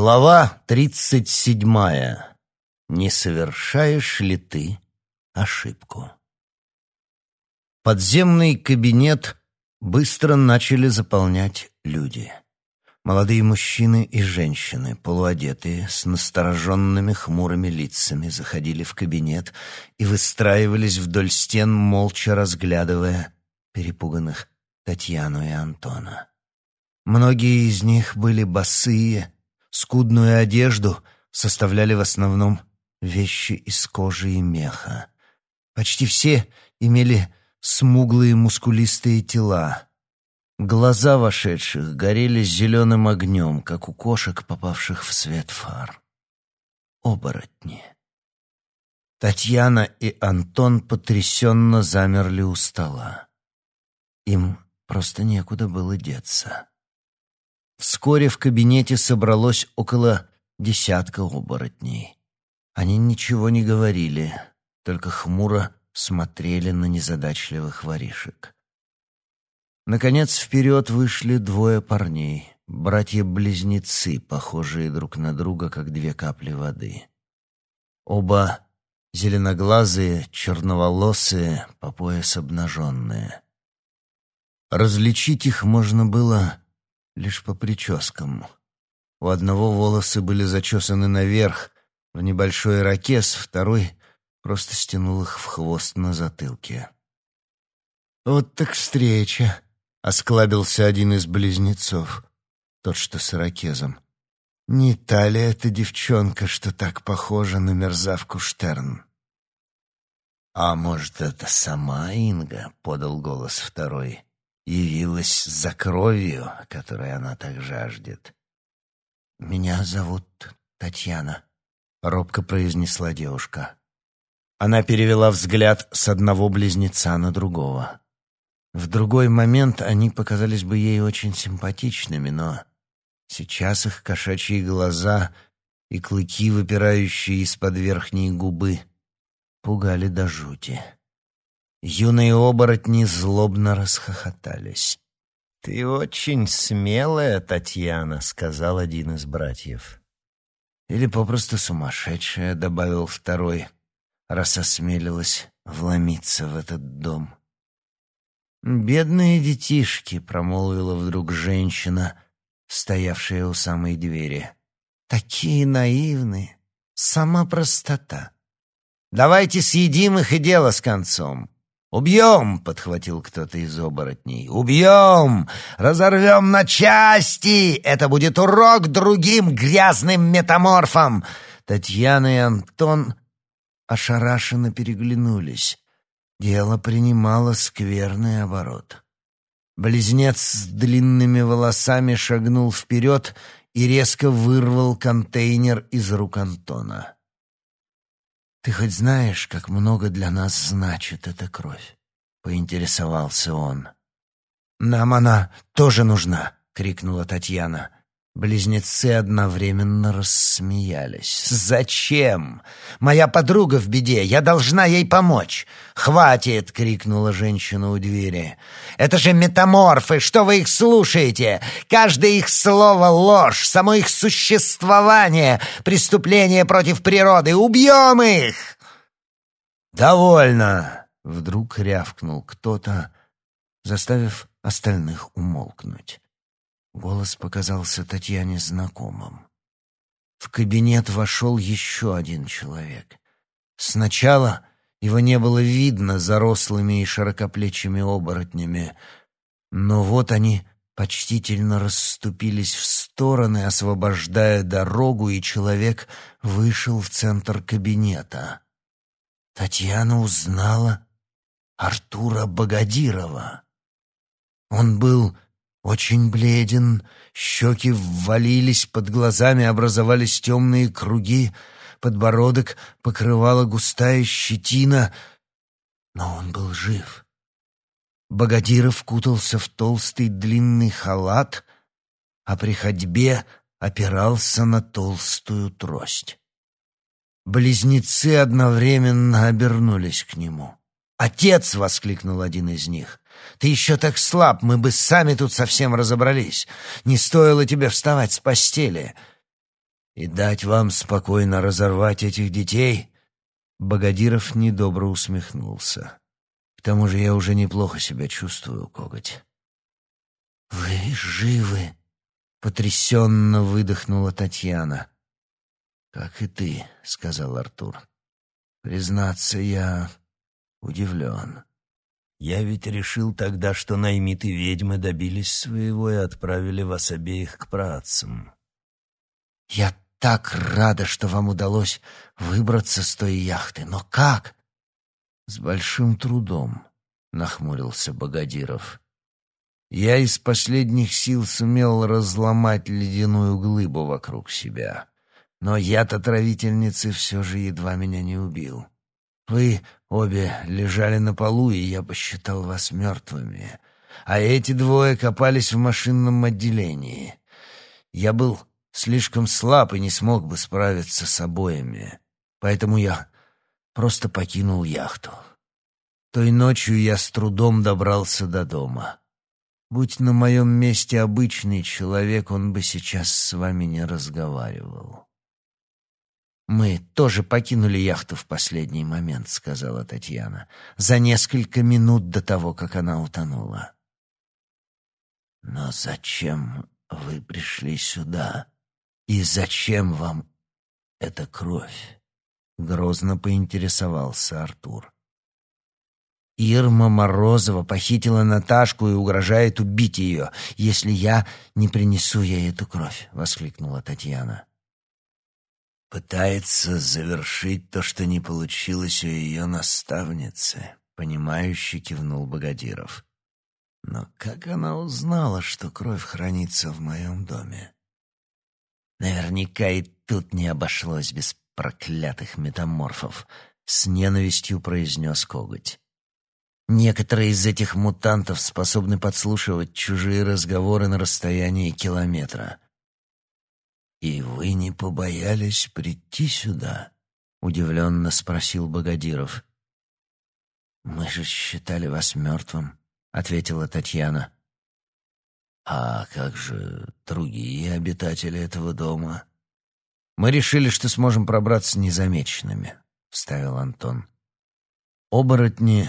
Глава тридцать седьмая. Не совершаешь ли ты ошибку? Подземный кабинет быстро начали заполнять люди. Молодые мужчины и женщины, полуодетые, с настороженными хмурыми лицами, заходили в кабинет и выстраивались вдоль стен, молча разглядывая перепуганных Татьяну и Антона. Многие из них были босые, Скудную одежду составляли в основном вещи из кожи и меха. Почти все имели смуглые мускулистые тела. Глаза вошедших горели зеленым огнем, как у кошек, попавших в свет фар. Оборотни. Татьяна и Антон потрясенно замерли у стола. Им просто некуда было деться. Вскоре в кабинете собралось около десятка оборотней. Они ничего не говорили, только хмуро смотрели на незадачливых воришек. Наконец вперед вышли двое парней, братья-близнецы, похожие друг на друга, как две капли воды. Оба зеленоглазые, черноволосые, по пояс обнаженные. Различить их можно было лишь по прическам. У одного волосы были зачесаны наверх, в небольшой ракес, второй просто стянул их в хвост на затылке. «Вот так встреча!» — осклабился один из близнецов, тот, что с ракезом. «Не та ли эта девчонка, что так похожа на мерзавку Штерн?» «А может, это сама Инга?» — подал голос второй явилась за кровью, которой она так жаждет. «Меня зовут Татьяна», — робко произнесла девушка. Она перевела взгляд с одного близнеца на другого. В другой момент они показались бы ей очень симпатичными, но сейчас их кошачьи глаза и клыки, выпирающие из-под верхней губы, пугали до жути. Юные оборотни злобно расхохотались. «Ты очень смелая, Татьяна», — сказал один из братьев. «Или попросту сумасшедшая», — добавил второй, раз осмелилась вломиться в этот дом. «Бедные детишки», — промолвила вдруг женщина, стоявшая у самой двери. «Такие наивные, сама простота. Давайте съедим их и дело с концом». «Убьем!» — подхватил кто-то из оборотней. «Убьем! Разорвем на части! Это будет урок другим грязным метаморфам!» Татьяна и Антон ошарашенно переглянулись. Дело принимало скверный оборот. Близнец с длинными волосами шагнул вперед и резко вырвал контейнер из рук Антона. «Ты хоть знаешь, как много для нас значит эта кровь?» — поинтересовался он. «Нам она тоже нужна!» — крикнула Татьяна. Близнецы одновременно рассмеялись. «Зачем? Моя подруга в беде, я должна ей помочь!» «Хватит!» — крикнула женщина у двери. «Это же метаморфы! Что вы их слушаете? Каждое их слово — ложь, само их существование — преступление против природы! Убьем их!» «Довольно!» — вдруг рявкнул кто-то, заставив остальных умолкнуть. Голос показался Татьяне знакомым. В кабинет вошел еще один человек. Сначала его не было видно за рослыми и широкоплечими оборотнями, но вот они почтительно расступились в стороны, освобождая дорогу, и человек вышел в центр кабинета. Татьяна узнала Артура Богодирова. Он был очень бледен, щеки ввалились, под глазами образовались темные круги, подбородок покрывала густая щетина, но он был жив. Богодиров кутался в толстый длинный халат, а при ходьбе опирался на толстую трость. Близнецы одновременно обернулись к нему. «Отец!» — воскликнул один из них. Ты еще так слаб, мы бы сами тут совсем разобрались. Не стоило тебе вставать с постели». И дать вам спокойно разорвать этих детей?» Богодиров недобро усмехнулся. «К тому же я уже неплохо себя чувствую, коготь». «Вы живы?» — потрясенно выдохнула Татьяна. «Как и ты», — сказал Артур. «Признаться, я удивлен. Я ведь решил тогда, что наймиты ведьмы добились своего и отправили вас обеих к працам». «Я так рада, что вам удалось выбраться с той яхты. Но как?» «С большим трудом», — нахмурился Богодиров. «Я из последних сил сумел разломать ледяную глыбу вокруг себя. Но яд отравительницы все же едва меня не убил. Вы обе лежали на полу, и я посчитал вас мертвыми. А эти двое копались в машинном отделении. Я был слишком слаб и не смог бы справиться с обоими. Поэтому я просто покинул яхту. Той ночью я с трудом добрался до дома. Будь на моем месте обычный человек, он бы сейчас с вами не разговаривал. «Мы тоже покинули яхту в последний момент», — сказала Татьяна, «за несколько минут до того, как она утонула». «Но зачем вы пришли сюда?» «И зачем вам эта кровь?» — грозно поинтересовался Артур. «Ирма Морозова похитила Наташку и угрожает убить ее, если я не принесу ей эту кровь», — воскликнула Татьяна. «Пытается завершить то, что не получилось у ее наставницы», — понимающе кивнул Богодиров. «Но как она узнала, что кровь хранится в моем доме?» Наверняка и тут не обошлось без проклятых метаморфов, с ненавистью произнес коготь. Некоторые из этих мутантов способны подслушивать чужие разговоры на расстоянии километра. «И вы не побоялись прийти сюда?» — удивленно спросил Богодиров. «Мы же считали вас мертвым», — ответила Татьяна. «А как же другие обитатели этого дома?» «Мы решили, что сможем пробраться незамеченными», — вставил Антон. Оборотни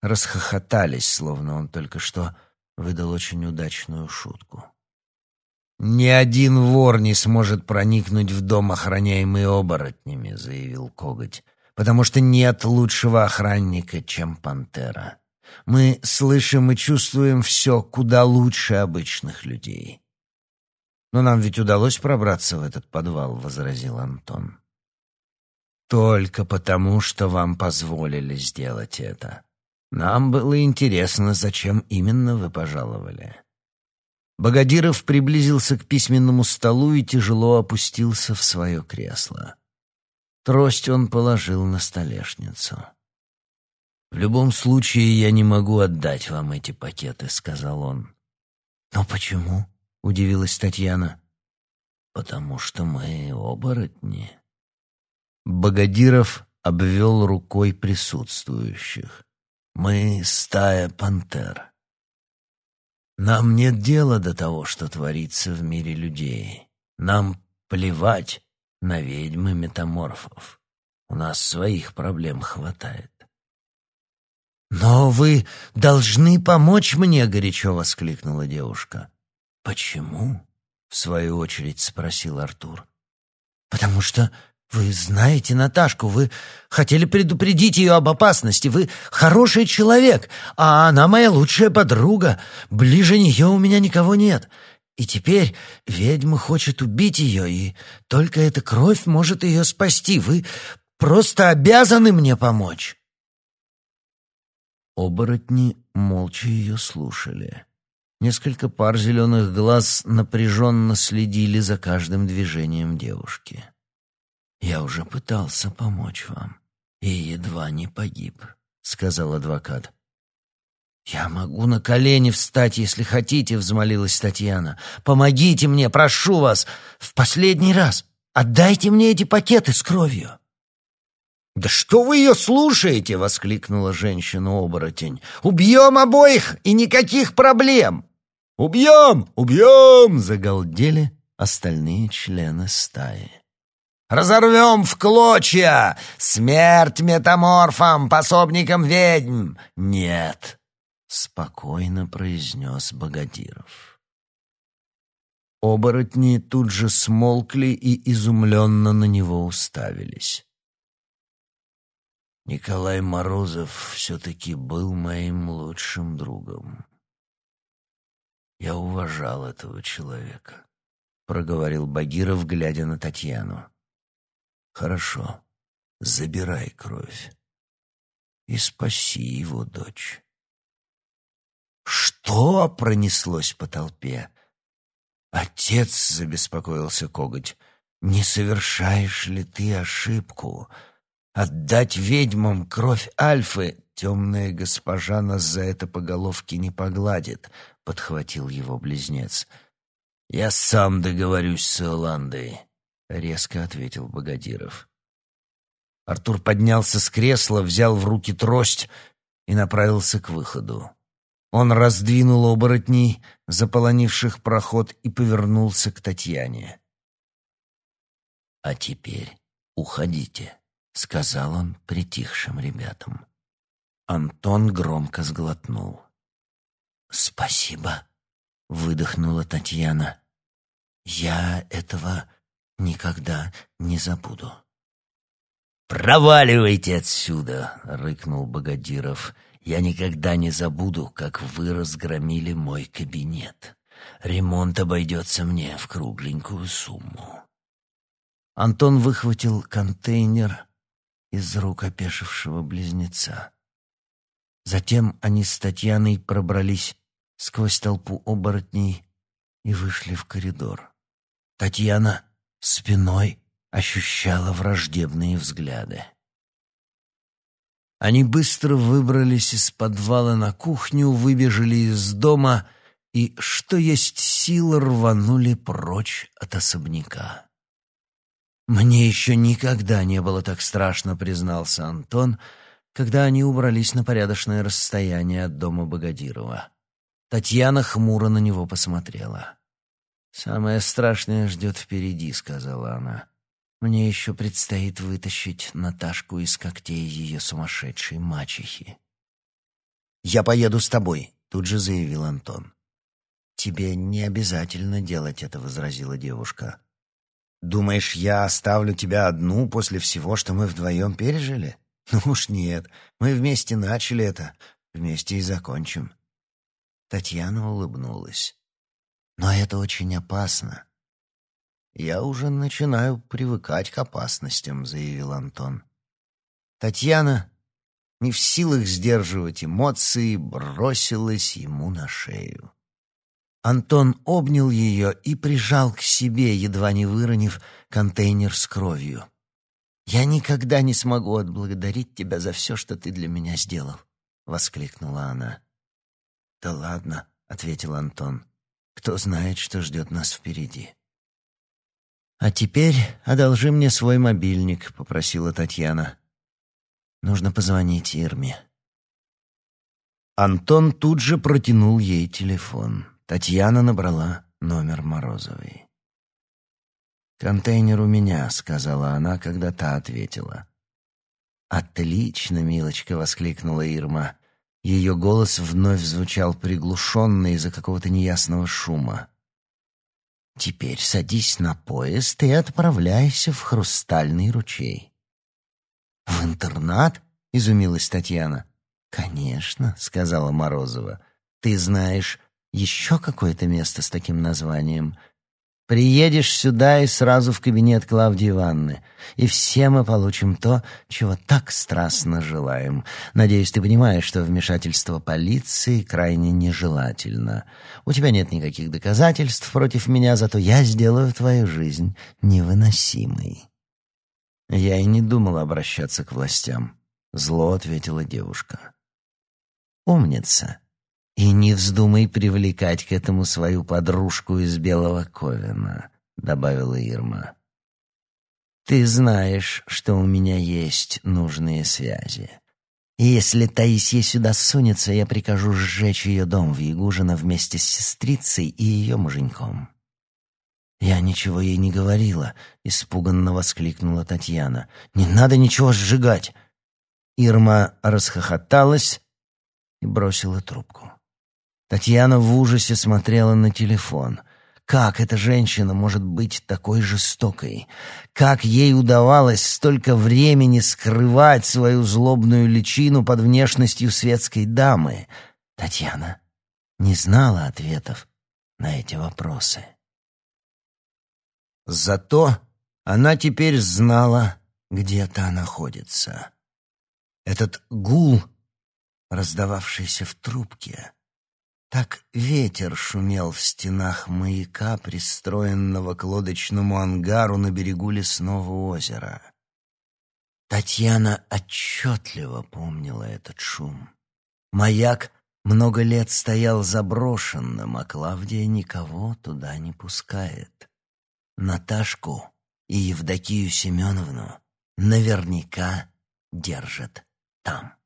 расхохотались, словно он только что выдал очень удачную шутку. «Ни один вор не сможет проникнуть в дом, охраняемый оборотнями», — заявил Коготь, «потому что нет лучшего охранника, чем пантера». Мы слышим и чувствуем все куда лучше обычных людей. «Но нам ведь удалось пробраться в этот подвал», — возразил Антон. «Только потому, что вам позволили сделать это. Нам было интересно, зачем именно вы пожаловали». Богодиров приблизился к письменному столу и тяжело опустился в свое кресло. Трость он положил на столешницу. «В любом случае я не могу отдать вам эти пакеты», — сказал он. «Но почему?» — удивилась Татьяна. «Потому что мы оборотни». Богодиров обвел рукой присутствующих. «Мы стая пантер. Нам нет дела до того, что творится в мире людей. Нам плевать на ведьмы метаморфов. У нас своих проблем хватает. «Но вы должны помочь мне!» — горячо воскликнула девушка. «Почему?» — в свою очередь спросил Артур. «Потому что вы знаете Наташку, вы хотели предупредить ее об опасности, вы хороший человек, а она моя лучшая подруга, ближе нее у меня никого нет. И теперь ведьма хочет убить ее, и только эта кровь может ее спасти. Вы просто обязаны мне помочь». Оборотни молча ее слушали. Несколько пар зеленых глаз напряженно следили за каждым движением девушки. «Я уже пытался помочь вам и едва не погиб», — сказал адвокат. «Я могу на колени встать, если хотите», — взмолилась Татьяна. «Помогите мне, прошу вас, в последний раз. Отдайте мне эти пакеты с кровью». «Да что вы ее слушаете?» — воскликнула женщина-оборотень. «Убьем обоих, и никаких проблем!» «Убьем! Убьем!» — загалдели остальные члены стаи. «Разорвем в клочья! Смерть метаморфам, пособникам ведьм!» «Нет!» — спокойно произнес Богодиров. Оборотни тут же смолкли и изумленно на него уставились. Николай Морозов все-таки был моим лучшим другом. Я уважал этого человека, — проговорил Багиров, глядя на Татьяну. Хорошо, забирай кровь и спаси его дочь. Что пронеслось по толпе? Отец, забеспокоился коготь, не совершаешь ли ты ошибку? Отдать ведьмам кровь Альфы темная госпожа нас за это по головке не погладит, подхватил его близнец. Я сам договорюсь с Иоландой резко ответил Богодиров. Артур поднялся с кресла, взял в руки трость и направился к выходу. Он раздвинул оборотней, заполонивших проход, и повернулся к Татьяне. «А теперь уходите», — сказал он притихшим ребятам. Антон громко сглотнул. «Спасибо», — выдохнула Татьяна. «Я этого никогда не забуду. «Проваливайте отсюда!» — рыкнул Богодиров. «Я никогда не забуду, как вы разгромили мой кабинет. Ремонт обойдется мне в кругленькую сумму». Антон выхватил контейнер из рук опешившего близнеца. Затем они с Татьяной пробрались сквозь толпу оборотней и вышли в коридор. Татьяна спиной ощущала враждебные взгляды. Они быстро выбрались из подвала на кухню, выбежали из дома и, что есть сил, рванули прочь от особняка. «Мне еще никогда не было так страшно», — признался Антон, когда они убрались на порядочное расстояние от дома Богодирова. Татьяна хмуро на него посмотрела. «Самое страшное ждет впереди», — сказала она. «Мне еще предстоит вытащить Наташку из когтей ее сумасшедшей мачехи». «Я поеду с тобой», — тут же заявил Антон. «Тебе не обязательно делать это», — возразила девушка. «Думаешь, я оставлю тебя одну после всего, что мы вдвоем пережили? Ну уж нет, мы вместе начали это, вместе и закончим». Татьяна улыбнулась. Но это очень опасно. Я уже начинаю привыкать к опасностям, заявил Антон. Татьяна, не в силах сдерживать эмоции, бросилась ему на шею. Антон обнял ее и прижал к себе, едва не выронив контейнер с кровью. «Я никогда не смогу отблагодарить тебя за все, что ты для меня сделал», — воскликнула она. «Да ладно», — ответил Антон. Кто знает, что ждет нас впереди. «А теперь одолжи мне свой мобильник», — попросила Татьяна. «Нужно позвонить Ирме». Антон тут же протянул ей телефон. Татьяна набрала номер Морозовой. «Контейнер у меня», — сказала она, когда та ответила. «Отлично, милочка!» — воскликнула Ирма. Ее голос вновь звучал приглушенно из-за какого-то неясного шума. «Теперь садись на поезд и отправляйся в Хрустальный ручей». «В интернат?» — изумилась Татьяна. «Конечно», — сказала Морозова. «Ты знаешь еще какое-то место с таким названием?» Приедешь сюда и сразу в кабинет Клавдии Ивановны, и все мы получим то, чего так страстно желаем. Надеюсь, ты понимаешь, что вмешательство полиции крайне нежелательно. У тебя нет никаких доказательств против меня, зато я сделаю твою жизнь невыносимой». Я и не думала обращаться к властям. Зло ответила девушка. «Умница. И не вздумай привлекать к этому свою подружку из Белого Ковена, добавила Ирма. Ты знаешь, что у меня есть нужные связи. И если Таисия сюда сунется, я прикажу сжечь ее дом в Ягужино вместе с сестрицей и ее муженьком. «Я ничего ей не говорила», — испуганно воскликнула Татьяна. «Не надо ничего сжигать». Ирма расхохоталась и бросила трубку. Татьяна в ужасе смотрела на телефон. Как эта женщина может быть такой жестокой? Как ей удавалось столько времени скрывать свою злобную личину под внешностью светской дамы? Татьяна не знала ответов на эти вопросы. Зато она теперь знала, где та находится. Этот гул, раздававшийся в трубке, так ветер шумел в стенах маяка, пристроенного к лодочному ангару на берегу лесного озера. Татьяна отчетливо помнила этот шум. Маяк много лет стоял заброшенным, а Клавдия никого туда не пускает. Наташку и Евдокию Семеновну наверняка держат там.